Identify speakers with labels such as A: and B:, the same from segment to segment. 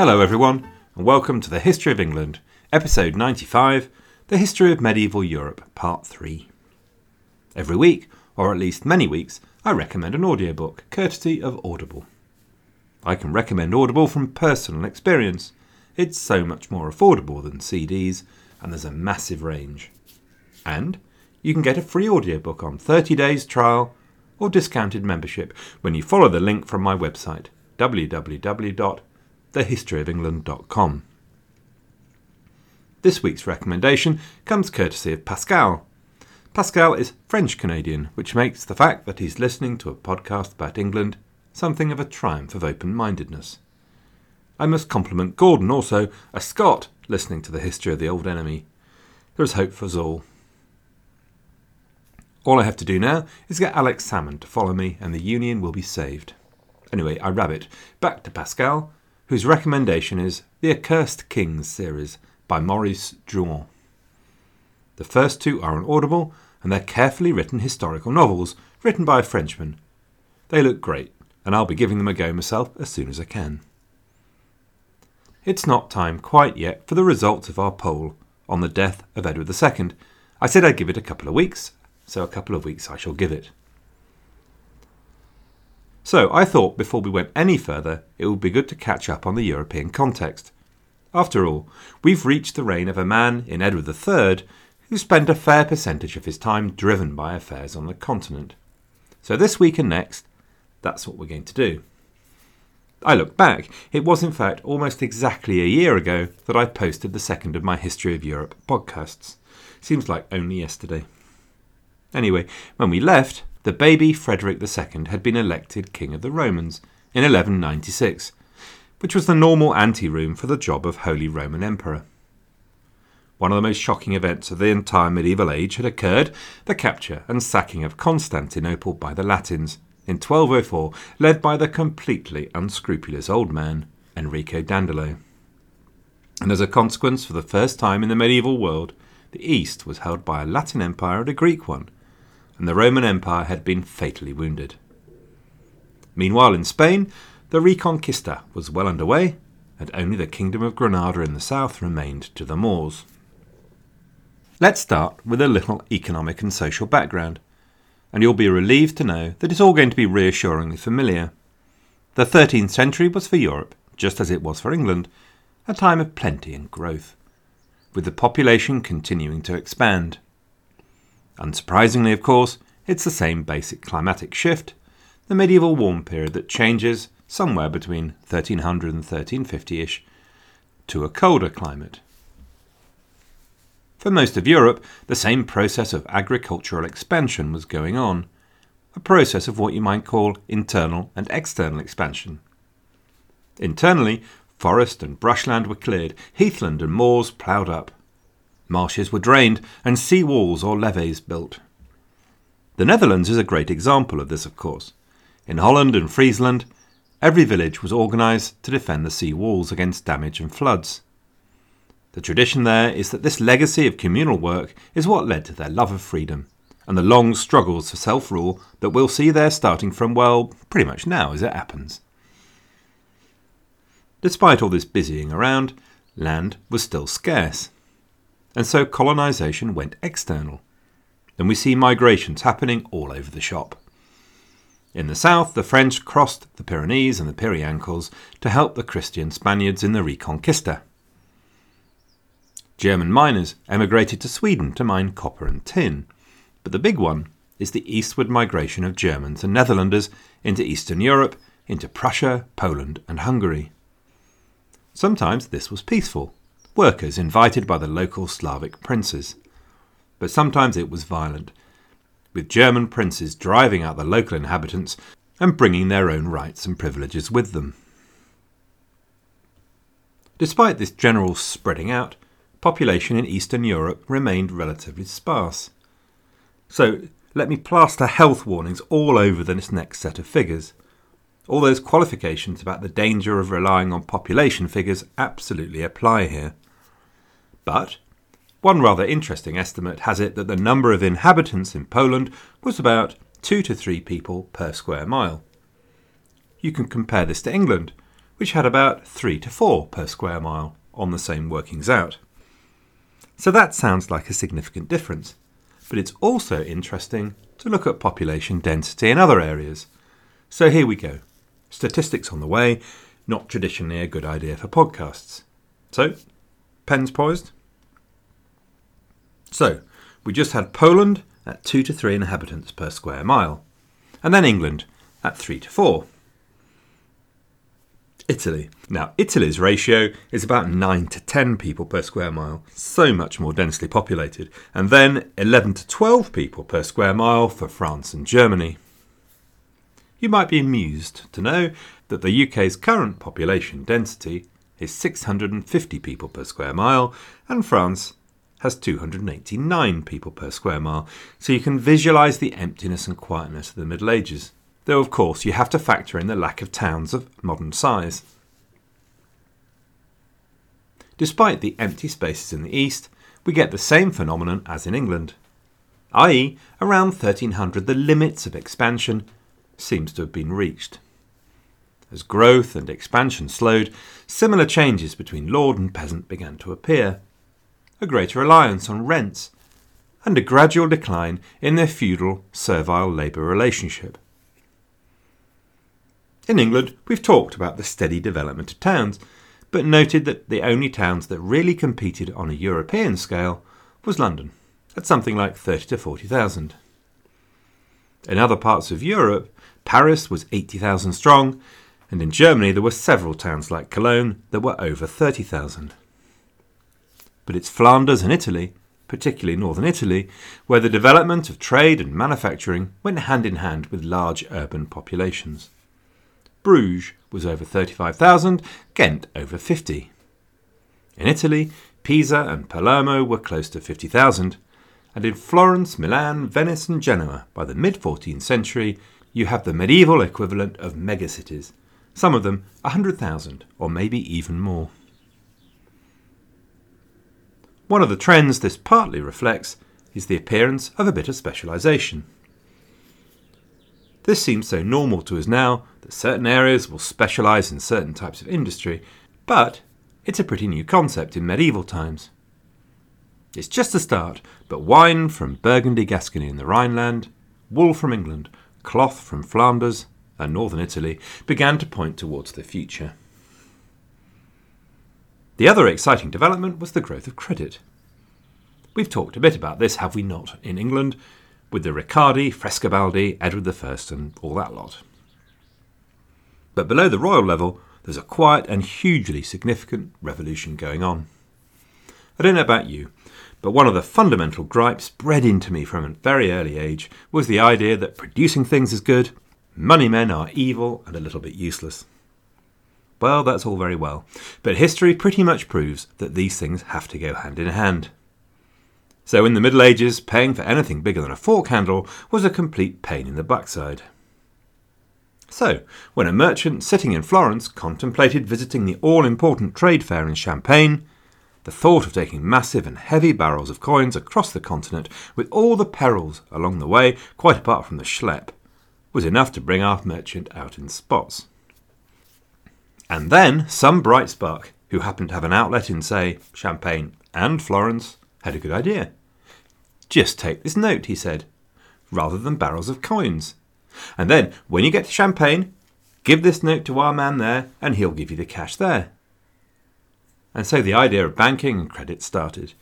A: Hello, everyone, and welcome to the History of England, episode 95 The History of Medieval Europe, part 3. Every week, or at least many weeks, I recommend an audiobook, courtesy of Audible. I can recommend Audible from personal experience. It's so much more affordable than CDs, and there's a massive range. And you can get a free audiobook on 30 days trial or discounted membership when you follow the link from my website www.thehistoryofengland.com. This week's recommendation comes courtesy of Pascal. Pascal is French Canadian, which makes the fact that he's listening to a podcast about England something of a triumph of open mindedness. I must compliment Gordon also, a Scot, listening to the history of the old enemy. There is hope for us all. All I have to do now is get Alex Salmond to follow me, and the Union will be saved. Anyway, I rabbit. Back to Pascal, whose recommendation is The Accursed Kings series by Maurice Druon. The first two are on Audible, and they're carefully written historical novels written by a Frenchman. They look great, and I'll be giving them a go myself as soon as I can. It's not time quite yet for the results of our poll on the death of Edward II. I said I'd give it a couple of weeks, so a couple of weeks I shall give it. So I thought before we went any further, it would be good to catch up on the European context. After all, we've reached the reign of a man in Edward III who spent a fair percentage of his time driven by affairs on the continent. So this week and next, that's what we're going to do. I look back, it was in fact almost exactly a year ago that I posted the second of my History of Europe podcasts. Seems like only yesterday. Anyway, when we left, the baby Frederick II had been elected King of the Romans in 1196, which was the normal anteroom for the job of Holy Roman Emperor. One of the most shocking events of the entire medieval age had occurred the capture and sacking of Constantinople by the Latins in 1204, led by the completely unscrupulous old man, Enrico Dandolo. And as a consequence, for the first time in the medieval world, the East was held by a Latin empire and a Greek one, and the Roman Empire had been fatally wounded. Meanwhile, in Spain, the Reconquista was well underway, and only the Kingdom of Granada in the south remained to the Moors. Let's start with a little economic and social background, and you'll be relieved to know that it's all going to be reassuringly familiar. The 13th century was for Europe, just as it was for England, a time of plenty and growth, with the population continuing to expand. Unsurprisingly, of course, it's the same basic climatic shift, the medieval warm period that changes somewhere between 1300 and 1350 ish to a colder climate. For most of Europe, the same process of agricultural expansion was going on, a process of what you might call internal and external expansion. Internally, forest and brushland were cleared, heathland and moors ploughed up. Marshes were drained and sea walls or levees built. The Netherlands is a great example of this, of course. In Holland and Friesland, every village was organised to defend the sea walls against damage and floods. The tradition there is that this legacy of communal work is what led to their love of freedom and the long struggles for self rule that we'll see there starting from, well, pretty much now as it happens. Despite all this busying around, land was still scarce and so colonisation went external. And we see migrations happening all over the shop. In the south, the French crossed the Pyrenees and the Pyrenees to help the Christian Spaniards in the Reconquista. German miners emigrated to Sweden to mine copper and tin, but the big one is the eastward migration of Germans and Netherlanders into Eastern Europe, into Prussia, Poland, and Hungary. Sometimes this was peaceful, workers invited by the local Slavic princes. But sometimes it was violent, with German princes driving out the local inhabitants and bringing their own rights and privileges with them. Despite this general spreading out, population in Eastern Europe remained relatively sparse. So let me plaster health warnings all over this next set of figures. All those qualifications about the danger of relying on population figures absolutely apply here. But one rather interesting estimate has it that the number of inhabitants in Poland was about two to three people per square mile. You can compare this to England, which had about 3 to 4 per square mile on the same workings out. So that sounds like a significant difference, but it's also interesting to look at population density in other areas. So here we go. Statistics on the way, not traditionally a good idea for podcasts. So, pens poised? So, we just had Poland at 2 to 3 inhabitants per square mile, and then England at 3 to 4. Italy. Now, Italy's ratio is about 9 to 10 people per square mile, so much more densely populated, and then 11 to 12 people per square mile for France and Germany. You might be amused to know that the UK's current population density is 650 people per square mile, and France has 289 people per square mile, so you can visualise the emptiness and quietness of the Middle Ages though of course you have to factor in the lack of towns of modern size. Despite the empty spaces in the east, we get the same phenomenon as in England, i.e., around 1300 the limits of expansion seems to have been reached. As growth and expansion slowed, similar changes between lord and peasant began to appear. A greater reliance on rents, and a gradual decline in their feudal servile labour relationship. In England, we've talked about the steady development of towns, but noted that the only towns that really competed on a European scale was London, at something like 30 to 40,000. In other parts of Europe, Paris was 80,000 strong, and in Germany there were several towns like Cologne that were over 30,000. But it's Flanders and Italy, particularly northern Italy, where the development of trade and manufacturing went hand in hand with large urban populations. Bruges was over 35,000, Ghent over 50. In Italy, Pisa and Palermo were close to 50,000, and in Florence, Milan, Venice, and Genoa by the mid 14th century, you have the medieval equivalent of megacities, some of them 100,000 or maybe even more. One of the trends this partly reflects is the appearance of a bit of specialisation. This seems so normal to us now that certain areas will specialise in certain types of industry, but it's a pretty new concept in medieval times. It's just a start, but wine from Burgundy, Gascony in the Rhineland, wool from England, cloth from Flanders and northern Italy began to point towards the future. The other exciting development was the growth of credit. We've talked a bit about this, have we not, in England, with the Riccardi, Frescobaldi, Edward I, and all that lot. But below the royal level, there's a quiet and hugely significant revolution going on. I don't know about you, but one of the fundamental gripes bred into me from a very early age was the idea that producing things is good, money men are evil and a little bit useless. Well, that's all very well, but history pretty much proves that these things have to go hand in hand. So in the Middle Ages, paying for anything bigger than a fork handle was a complete pain in the backside. So, when a merchant sitting in Florence contemplated visiting the all important trade fair in Champagne, the thought of taking massive and heavy barrels of coins across the continent with all the perils along the way, quite apart from the schlep, was enough to bring our merchant out in spots. And then some bright spark, who happened to have an outlet in, say, Champagne and Florence, had a good idea. Just take this note, he said, rather than barrels of coins. And then, when you get to Champagne, give this note to our man there, and he'll give you the cash there. And so the idea of banking and credit started.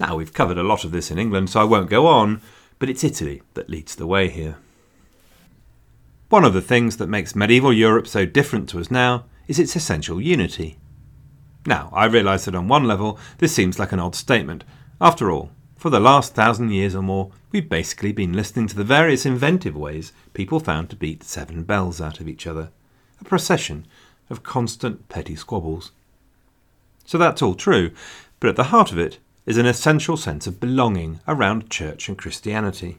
A: Now, we've covered a lot of this in England, so I won't go on, but it's Italy that leads the way here. One of the things that makes medieval Europe so different to us now is its essential unity. Now, I realise that on one level this seems like an odd statement. After all, for the last thousand years or more, we've basically been listening to the various inventive ways people found to beat seven bells out of each other, a procession of constant petty squabbles. So that's all true, but at the heart of it is an essential sense of belonging around church and Christianity.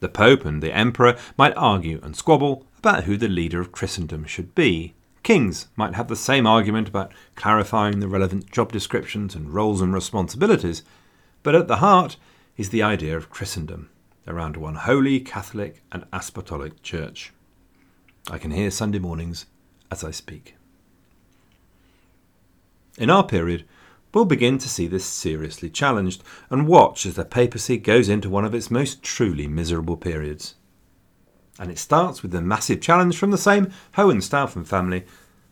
A: The Pope and the Emperor might argue and squabble about who the leader of Christendom should be, Kings might have the same argument about clarifying the relevant job descriptions and roles and responsibilities, but at the heart is the idea of Christendom around one holy, Catholic, and apostolic church. I can hear Sunday mornings as I speak. In our period, we'll begin to see this seriously challenged and watch as the papacy goes into one of its most truly miserable periods. And it starts with the massive challenge from the same Hohenstaufen family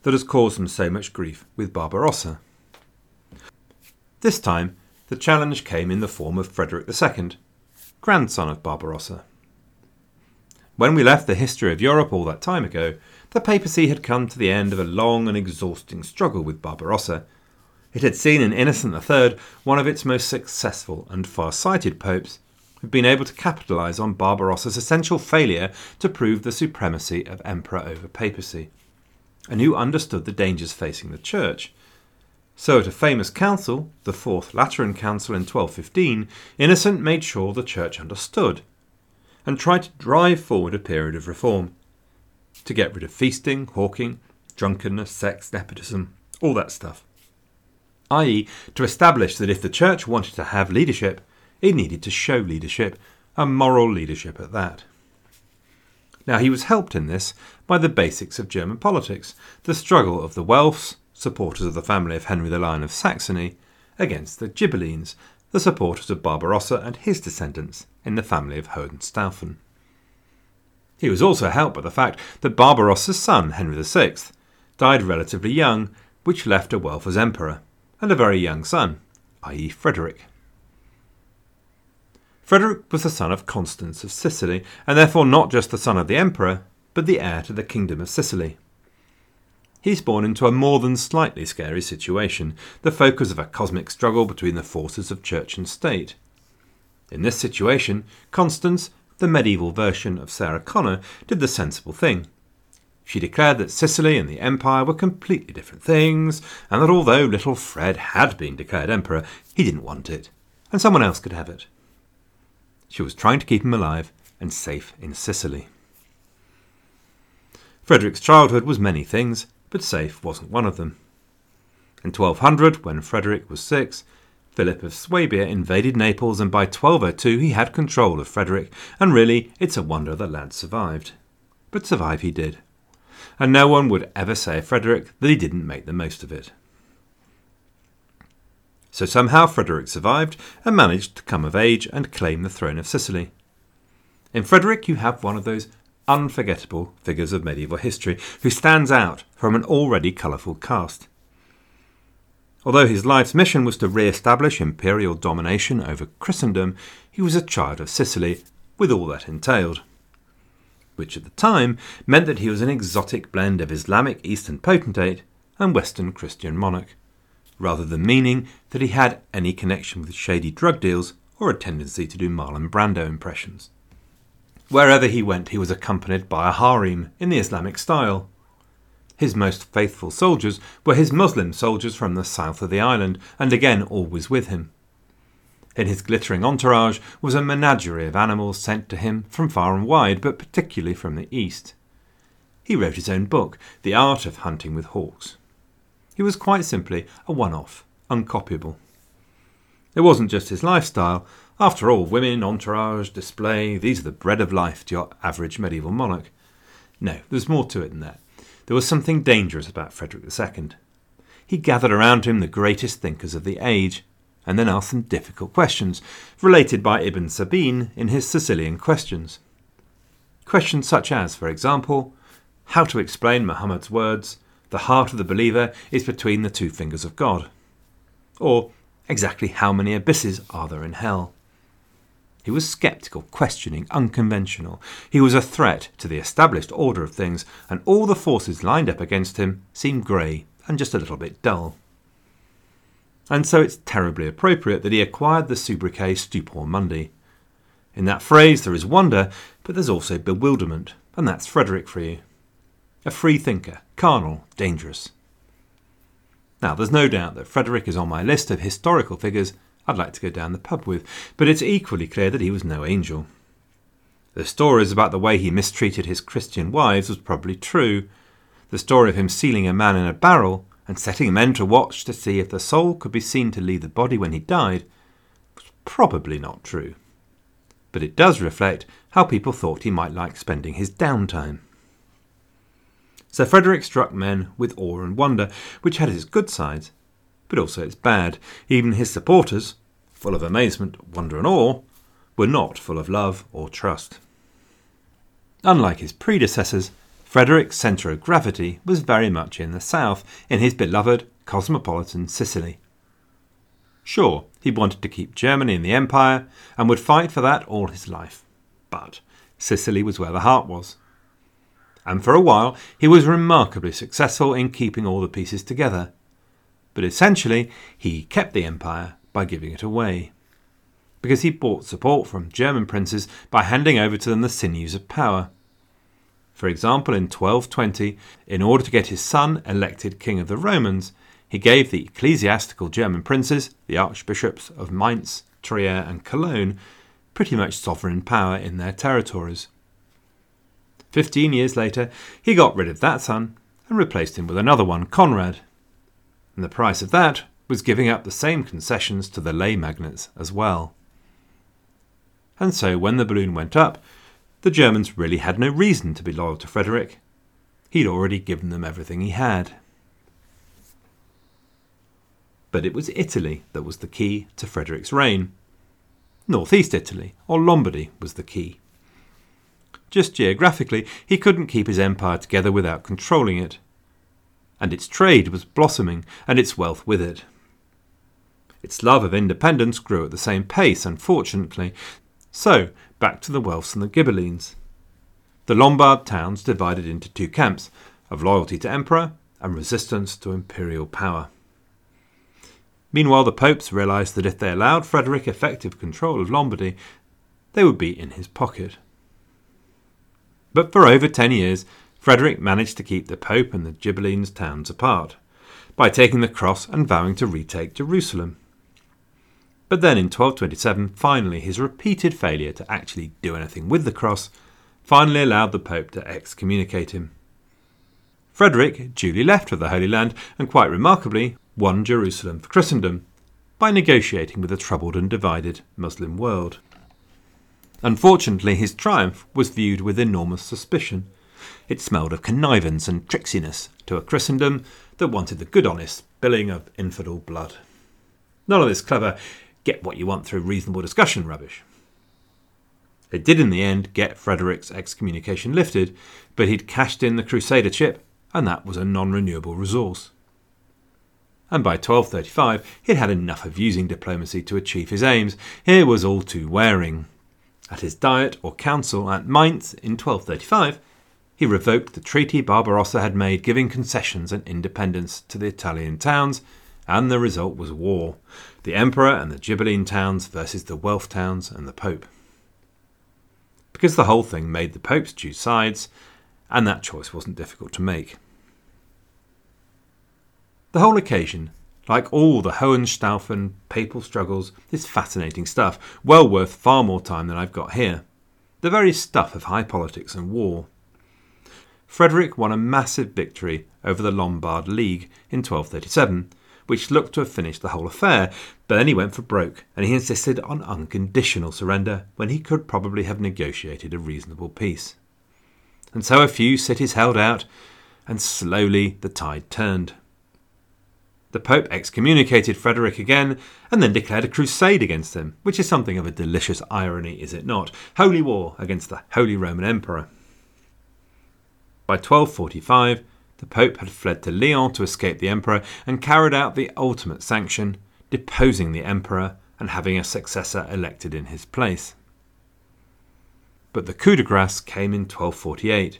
A: that has caused them so much grief with Barbarossa. This time, the challenge came in the form of Frederick II, grandson of Barbarossa. When we left the history of Europe all that time ago, the papacy had come to the end of a long and exhausting struggle with Barbarossa. It had seen in Innocent III one of its most successful and far sighted popes, who'd been able to capitalise on Barbarossa's essential failure to prove the supremacy of emperor over papacy, and who understood the dangers facing the church. So, at a famous council, the Fourth Lateran Council in 1215, Innocent made sure the church understood and tried to drive forward a period of reform to get rid of feasting, hawking, drunkenness, sex, nepotism, all that stuff. I.e., to establish that if the church wanted to have leadership, it needed to show leadership, and moral leadership at that. Now, he was helped in this by the basics of German politics the struggle of the Welfs, supporters of the family of Henry the Lion of Saxony, against the Ghibellines, the supporters of Barbarossa and his descendants in the family of Hohenstaufen. He was also helped by the fact that Barbarossa's son, Henry VI, died relatively young, which left a Welf as emperor, and a very young son, i.e., Frederick. Frederick was the son of Constance of Sicily, and therefore not just the son of the emperor, but the heir to the kingdom of Sicily he's born into a more than slightly scary situation, the focus of a cosmic struggle between the forces of church and state. In this situation, Constance, the medieval version of Sarah Connor, did the sensible thing. She declared that Sicily and the Empire were completely different things, and that although little Fred had been declared emperor, he didn't want it, and someone else could have it. She was trying to keep him alive and safe in Sicily. Frederick's childhood was many things, but safe wasn't one of them. In 1200, when Frederick was six, Philip of Swabia invaded Naples, and by 1202 he had control of Frederick, and really it's a wonder the lad survived. But survive he did, and no one would ever say of Frederick that he didn't make the most of it. So somehow Frederick survived and managed to come of age and claim the throne of Sicily. In Frederick, you have one of those unforgettable figures of medieval history who stands out from an already colourful cast. Although his life's mission was to re establish imperial domination over Christendom, he was a child of Sicily, with all that entailed. Which at the time meant that he was an exotic blend of Islamic Eastern potentate and Western Christian monarch, rather than meaning that he had any connection with shady drug deals or a tendency to do Marlon Brando impressions. Wherever he went, he was accompanied by a harem in the Islamic style. His most faithful soldiers were his Muslim soldiers from the south of the island, and again always with him. In his glittering entourage was a menagerie of animals sent to him from far and wide, but particularly from the east. He wrote his own book, The Art of Hunting with Hawks. He was quite simply a one off, uncopyable. It wasn't just his lifestyle, after all, women, entourage, display, these are the bread of life to your average medieval monarch. No, there's more to it than that. There was something dangerous about Frederick II. He gathered around him the greatest thinkers of the age, and then asked them difficult questions, related by Ibn Sabin in his Sicilian Questions. Questions such as, for example, how to explain Muhammad's words, the heart of the believer is between the two fingers of God, or exactly how many abysses are there in hell. He was sceptical, questioning, unconventional. He was a threat to the established order of things, and all the forces lined up against him seemed grey and just a little bit dull. And so it's terribly appropriate that he acquired the sobriquet Stupor Mundi. In that phrase there is wonder, but there's also bewilderment, and that's Frederick for you. A free thinker, carnal, dangerous. Now, there's no doubt that Frederick is on my list of historical figures I'd like to go down the pub with, but it's equally clear that he was no angel. The stories about the way he mistreated his Christian wives was probably true. The story of him sealing a man in a barrel and setting men to watch to see if the soul could be seen to leave the body when he died was probably not true. But it does reflect how people thought he might like spending his downtime. Sir Frederick struck men with awe and wonder, which had its good sides, but also its bad. Even his supporters, full of amazement, wonder, and awe, were not full of love or trust. Unlike his predecessors, Frederick's centre of gravity was very much in the south, in his beloved cosmopolitan Sicily. Sure, he wanted to keep Germany in the empire and would fight for that all his life, but Sicily was where the heart was and for a while he was remarkably successful in keeping all the pieces together. But essentially, he kept the empire by giving it away. Because he bought support from German princes by handing over to them the sinews of power. For example, in 1220, in order to get his son elected king of the Romans, he gave the ecclesiastical German princes, the archbishops of Mainz, Trier, and Cologne, pretty much sovereign power in their territories. Fifteen years later, he got rid of that son and replaced him with another one, Conrad. And the price of that was giving up the same concessions to the lay magnates as well. And so, when the balloon went up, the Germans really had no reason to be loyal to Frederick. He'd already given them everything he had. But it was Italy that was the key to Frederick's reign. Northeast Italy, or Lombardy, was the key. Just geographically, he couldn't keep his empire together without controlling it. And its trade was blossoming, and its wealth with it. Its love of independence grew at the same pace, unfortunately. So, back to the Welfs and the Ghibellines. The Lombard towns divided into two camps of loyalty to emperor and resistance to imperial power. Meanwhile, the popes realized that if they allowed Frederick effective control of Lombardy, they would be in his pocket. But for over ten years, Frederick managed to keep the Pope and the Ghibellines towns apart by taking the cross and vowing to retake Jerusalem. But then in 1227, finally, his repeated failure to actually do anything with the cross finally allowed the Pope to excommunicate him. Frederick duly left for the Holy Land and, quite remarkably, won Jerusalem for Christendom by negotiating with a troubled and divided Muslim world. Unfortunately, his triumph was viewed with enormous suspicion. It smelled of connivance and tricksiness to a Christendom that wanted the good honest spilling of infidel blood. None of this clever get what you want through reasonable discussion rubbish. It did in the end get Frederick's excommunication lifted, but he'd cashed in the Crusader chip, and that was a non renewable resource. And by 1235, he'd had enough of using diplomacy to achieve his aims. It was all too wearing. At his diet or council at Mainz in 1235, he revoked the treaty Barbarossa had made giving concessions and independence to the Italian towns, and the result was war the emperor and the Ghibelline towns versus the Welf towns and the Pope. Because the whole thing made the Popes choose sides, and that choice wasn't difficult to make. The whole occasion like all the Hohenstaufen papal struggles, is fascinating stuff, well worth far more time than I've got here. The very stuff of high politics and war. Frederick won a massive victory over the Lombard League in 1237, which looked to have finished the whole affair, but then he went for broke and he insisted on unconditional surrender when he could probably have negotiated a reasonable peace. And so a few cities held out, and slowly the tide turned the Pope excommunicated Frederick again and then declared a crusade against him, which is something of a delicious irony, is it not? Holy war against the Holy Roman Emperor. By 1245, the Pope had fled to Lyon to escape the Emperor and carried out the ultimate sanction, deposing the Emperor and having a successor elected in his place. But the coup de grace came in 1248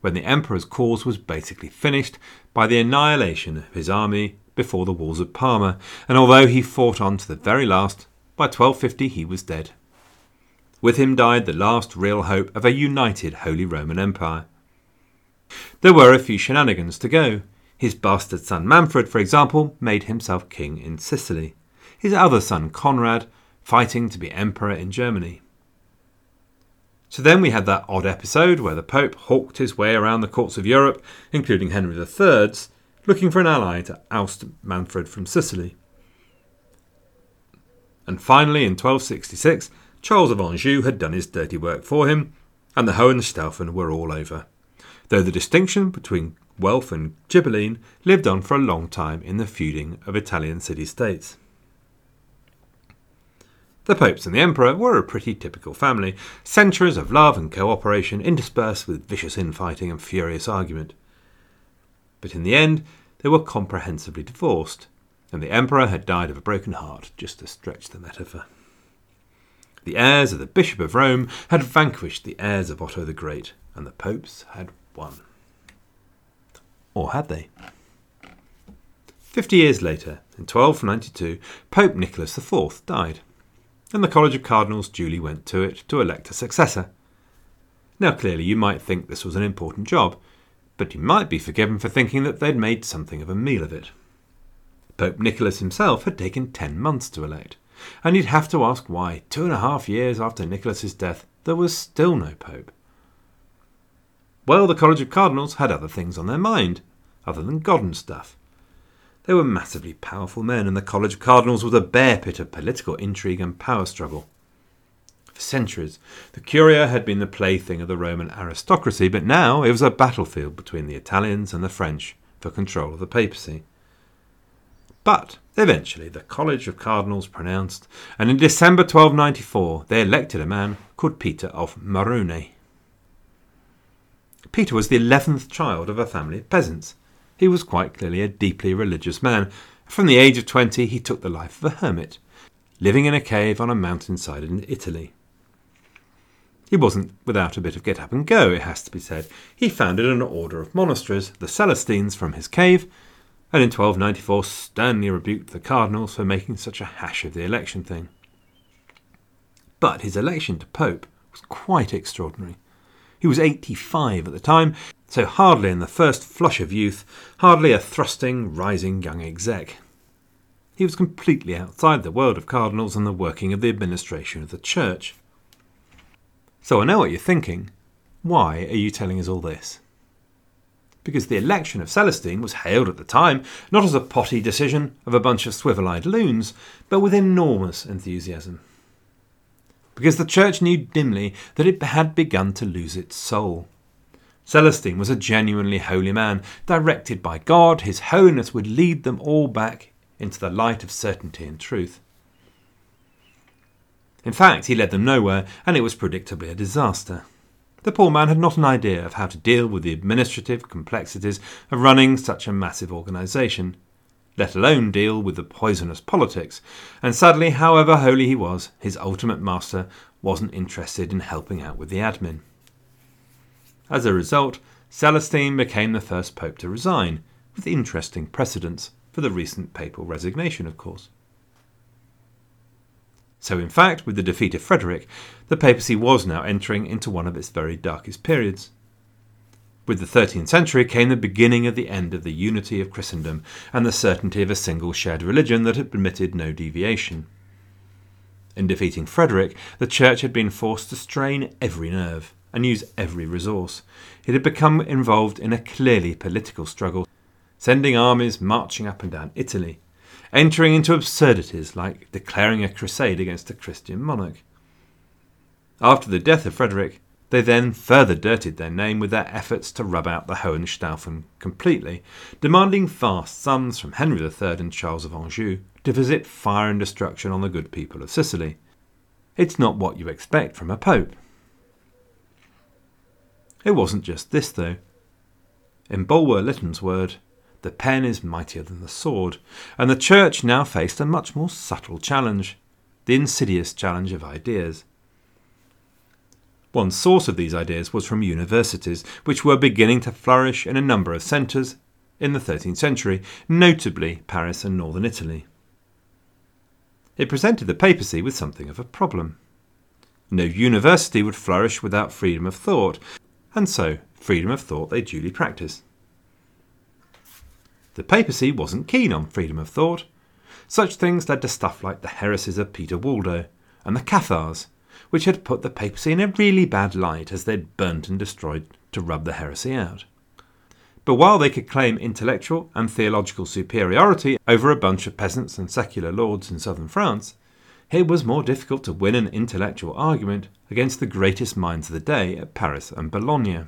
A: when the emperor's cause was basically finished by the annihilation of his army before the walls of Parma, and although he fought on to the very last, by 1250 he was dead. With him died the last real hope of a united Holy Roman Empire. There were a few shenanigans to go. His bastard son Manfred, for example, made himself king in Sicily. His other son Conrad, fighting to be emperor in Germany. So then we had that odd episode where the Pope hawked his way around the courts of Europe, including Henry III's, looking for an ally to oust Manfred from Sicily. And finally, in 1266, Charles of Anjou had done his dirty work for him, and the Hohenstaufen were all over. Though the distinction between Guelph and Ghibelline lived on for a long time in the feuding of Italian city states. The popes and the emperor were a pretty typical family, centuries of love and cooperation interspersed with vicious infighting and furious argument. But in the end, they were comprehensively divorced, and the emperor had died of a broken heart, just to stretch the metaphor. The heirs of the Bishop of Rome had vanquished the heirs of Otto the Great, and the popes had won. Or had they? Fifty years later, in 1292, Pope Nicholas IV died and the College of Cardinals duly went to it to elect a successor. Now, clearly, you might think this was an important job, but you might be forgiven for thinking that they'd made something of a meal of it. Pope Nicholas himself had taken ten months to elect, and you'd have to ask why, two and a half years after Nicholas's death, there was still no pope. Well, the College of Cardinals had other things on their mind, other than God and stuff. They were massively powerful men, and the College of Cardinals was a bear pit of political intrigue and power struggle. For centuries, the Curia had been the plaything of the Roman aristocracy, but now it was a battlefield between the Italians and the French for control of the papacy. But eventually the College of Cardinals pronounced, and in December 1294 they elected a man called Peter of Morone. Peter was the eleventh child of a family of peasants, he was quite clearly a deeply religious man. From the age of twenty, he took the life of a hermit, living in a cave on a mountainside in Italy. He wasn't without a bit of get up and go, it has to be said. He founded an order of monasteries, the Celestines, from his cave, and in 1294 sternly rebuked the cardinals for making such a hash of the election thing. But his election to pope was quite extraordinary. He was 85 at the time, so hardly in the first flush of youth, hardly a thrusting, rising young exec. He was completely outside the world of cardinals and the working of the administration of the church. So I know what you're thinking. Why are you telling us all this? Because the election of Celestine was hailed at the time not as a potty decision of a bunch of swivel eyed loons, but with enormous enthusiasm. Because the church knew dimly that it had begun to lose its soul Celestine was a genuinely holy man. Directed by God, his holiness would lead them all back into the light of certainty and truth. In fact, he led them nowhere, and it was predictably a disaster. The poor man had not an idea of how to deal with the administrative complexities of running such a massive organisation, let alone deal with the poisonous politics, and sadly, however holy he was, his ultimate master wasn't interested in helping out with the admin. As a result, Celestine became the first pope to resign, with interesting precedents for the recent papal resignation, of course. So, in fact, with the defeat of Frederick, the papacy was now entering into one of its very darkest periods. With the 13th century came the beginning of the end of the unity of Christendom and the certainty of a single shared religion that had permitted no deviation. In defeating Frederick, the Church had been forced to strain every nerve and use every resource. It had become involved in a clearly political struggle, sending armies marching up and down Italy, entering into absurdities like declaring a crusade against a Christian monarch. After the death of Frederick, they then further dirtied their name with their efforts to rub out the Hohenstaufen completely, demanding vast sums from Henry III and Charles of Anjou to visit fire and destruction on the good people of Sicily. It's not what you expect from a pope. It wasn't just this, though. In Bulwer Lytton's word, the pen is mightier than the sword, and the church now faced a much more subtle challenge the insidious challenge of ideas. One source of these ideas was from universities, which were beginning to flourish in a number of centres in the 13th century, notably Paris and northern Italy. It presented the papacy with something of a problem. No university would flourish without freedom of thought, and so freedom of thought they duly practised. The papacy wasn't keen on freedom of thought. Such things led to stuff like the heresies of Peter Waldo and the Cathars, which had put the papacy in a really bad light as they'd burnt and destroyed to rub the heresy out. But while they could claim intellectual and theological superiority over a bunch of peasants and secular lords in southern France, it was more difficult to win an intellectual argument against the greatest minds of the day at Paris and Bologna.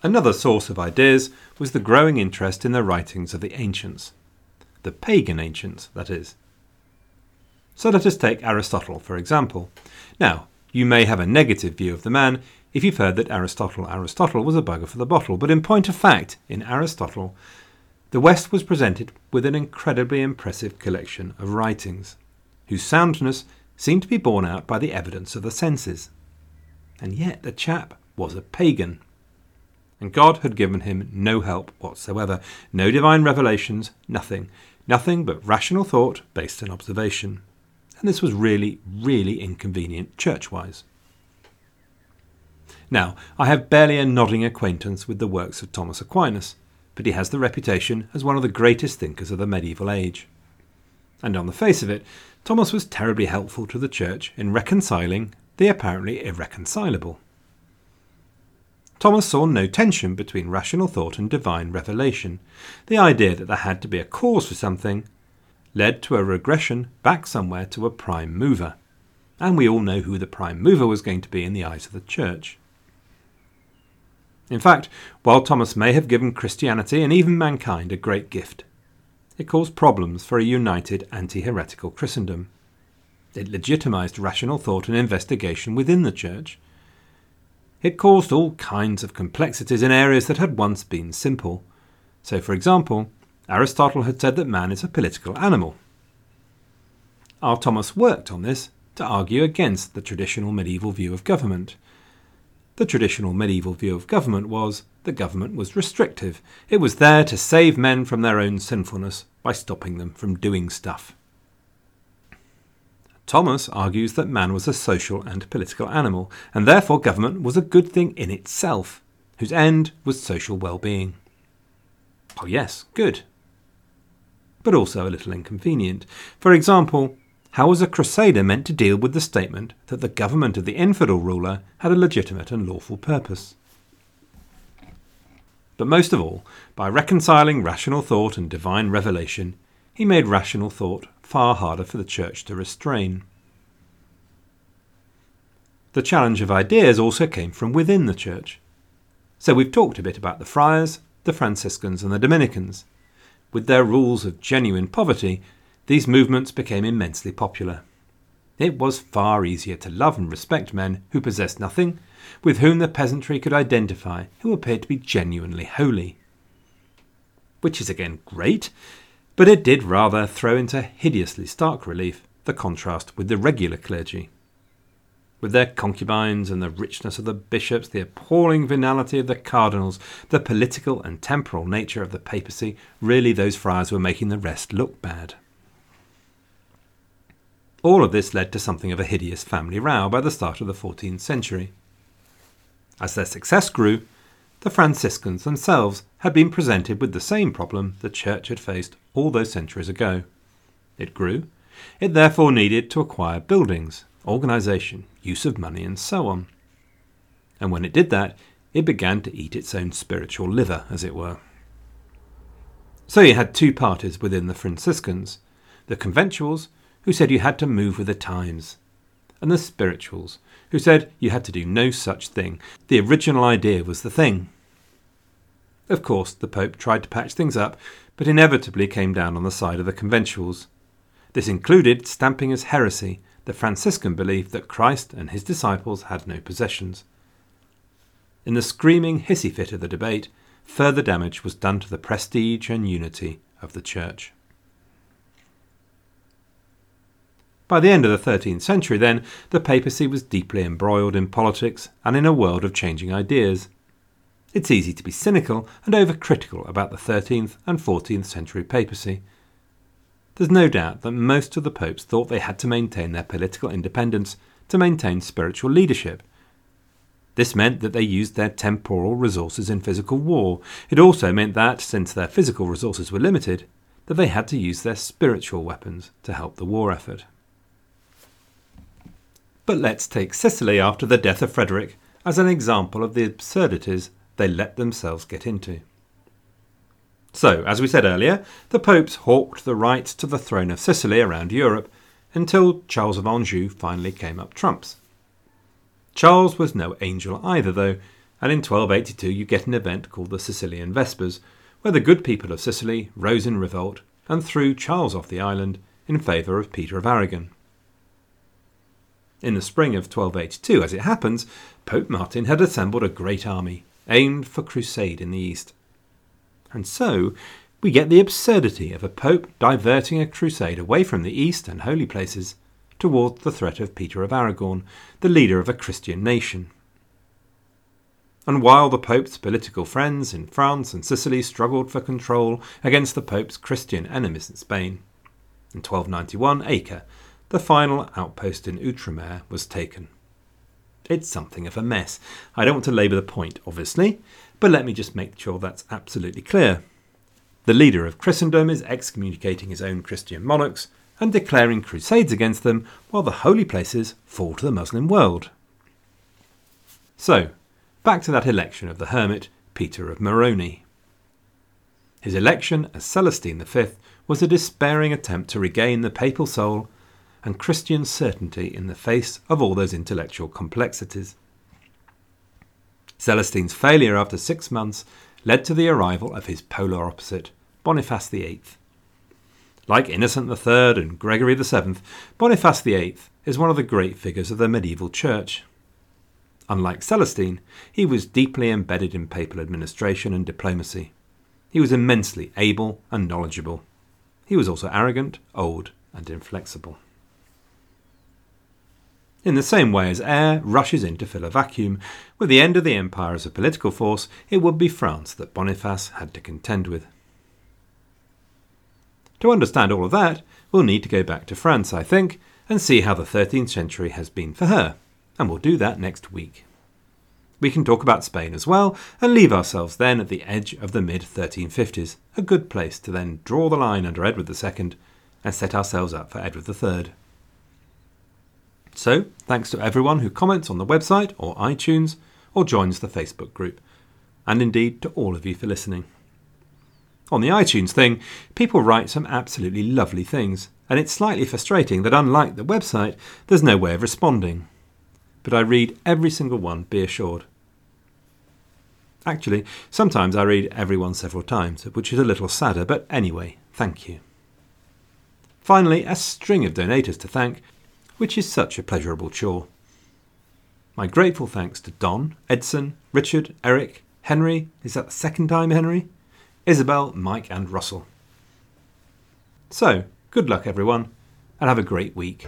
A: Another source of ideas was the growing interest in the writings of the ancients. The pagan ancients, that is. So let us take Aristotle, for example. Now, you may have a negative view of the man if you've heard that Aristotle Aristotle was a bugger for the bottle, but in point of fact, in Aristotle, the West was presented with an incredibly impressive collection of writings, whose soundness seemed to be borne out by the evidence of the senses. And yet the chap was a pagan. And God had given him no help whatsoever, no divine revelations, nothing, nothing but rational thought based on observation. And this was really, really inconvenient church-wise. Now, I have barely a nodding acquaintance with the works of Thomas Aquinas, but he has the reputation as one of the greatest thinkers of the medieval age. And on the face of it, Thomas was terribly helpful to the Church in reconciling the apparently irreconcilable. Thomas saw no tension between rational thought and divine revelation. The idea that there had to be a cause for something led to a regression back somewhere to a prime mover. And we all know who the prime mover was going to be in the eyes of the Church. In fact, while Thomas may have given Christianity and even mankind a great gift, it caused problems for a united anti heretical Christendom. It legitimized rational thought and investigation within the Church. It caused all kinds of complexities in areas that had once been simple. So, for example, Aristotle had said that man is a political animal. R. Thomas worked on this to argue against the traditional medieval view of government. The traditional medieval view of government was that government was restrictive. It was there to save men from their own sinfulness by stopping them from doing stuff. Thomas argues that man was a social and political animal, and therefore government was a good thing in itself, whose end was social well being. Oh, yes, good. But also a little inconvenient. For example, how was a crusader meant to deal with the statement that the government of the infidel ruler had a legitimate and lawful purpose? But most of all, by reconciling rational thought and divine revelation, he made rational thought far harder for the church to restrain. The challenge of ideas also came from within the church. So we've talked a bit about the friars, the Franciscans, and the Dominicans. With their rules of genuine poverty, these movements became immensely popular. It was far easier to love and respect men who possessed nothing, with whom the peasantry could identify, who appeared to be genuinely holy. Which is again great, but it did rather throw into hideously stark relief the contrast with the regular clergy. With their concubines and the richness of the bishops, the appalling venality of the cardinals, the political and temporal nature of the papacy, really those friars were making the rest look bad. All of this led to something of a hideous family row by the start of the 14th century. As their success grew, the Franciscans themselves had been presented with the same problem the Church had faced all those centuries ago. It grew. It therefore needed to acquire buildings, organisation, use of money, and so on. And when it did that, it began to eat its own spiritual liver, as it were. So you had two parties within the Franciscans the conventuals who said you had to move with the times, and the spirituals, who said you had to do no such thing. The original idea was the thing. Of course, the Pope tried to patch things up, but inevitably came down on the side of the conventuals. This included stamping as heresy the Franciscan belief that Christ and his disciples had no possessions. In the screaming hissy fit of the debate, further damage was done to the prestige and unity of the Church. By the end of the 13th century, then, the papacy was deeply embroiled in politics and in a world of changing ideas. It's easy to be cynical and overcritical about the 13th and 14th century papacy. There's no doubt that most of the popes thought they had to maintain their political independence to maintain spiritual leadership. This meant that they used their temporal resources in physical war. It also meant that, since their physical resources were limited, that they had to use their spiritual weapons to help the war effort. But let's take Sicily after the death of Frederick as an example of the absurdities they let themselves get into. So, as we said earlier, the popes hawked the right to the throne of Sicily around Europe until Charles of Anjou finally came up trumps. Charles was no angel either, though, and in 1282 you get an event called the Sicilian Vespers, where the good people of Sicily rose in revolt and threw Charles off the island in favour of Peter of Aragon. In the spring of 1282, as it happens, Pope Martin had assembled a great army, aimed for crusade in the east. And so we get the absurdity of a pope diverting a crusade away from the east and holy places towards the threat of Peter of Aragon, the leader of a Christian nation. And while the Pope's political friends in France and Sicily struggled for control against the Pope's Christian enemies in Spain, in 1291 Acre, the final outpost in Outremer, was taken. It's something of a mess. I don't want to labour the point, obviously, but let me just make sure that's absolutely clear. The leader of Christendom is excommunicating his own Christian monarchs and declaring crusades against them while the holy places fall to the Muslim world. So, back to that election of the hermit Peter of Morrone. His election as Celestine V was a despairing attempt to regain the papal soul and Christian certainty in the face of all those intellectual complexities. Celestine's failure after six months led to the arrival of his polar opposite, Boniface VIII. Like Innocent III and Gregory VII, Boniface VIII is one of the great figures of the medieval church. Unlike Celestine, he was deeply embedded in papal administration and diplomacy. He was immensely able and knowledgeable. He was also arrogant, old, and inflexible. In the same way as air rushes in to fill a vacuum, with the end of the empire as a political force, it would be France that Boniface had to contend with. To understand all of that, we'll need to go back to France, I think, and see how the 13th century has been for her, and we'll do that next week. We can talk about Spain as well, and leave ourselves then at the edge of the mid 1350s, a good place to then draw the line under Edward II and set ourselves up for Edward III. So, thanks to everyone who comments on the website or iTunes or joins the Facebook group, and indeed to all of you for listening. On the iTunes thing, people write some absolutely lovely things, and it's slightly frustrating that unlike the website, there's no way of responding. But I read every single one, be assured. Actually, sometimes I read everyone several times, which is a little sadder, but anyway, thank you. Finally, a string of donators to thank, which is such a pleasurable chore. My grateful thanks to Don, Edson, Richard, Eric, Henry. Is that the second time, Henry? Isabel, Mike, and Russell. So, good luck, everyone, and have a great week.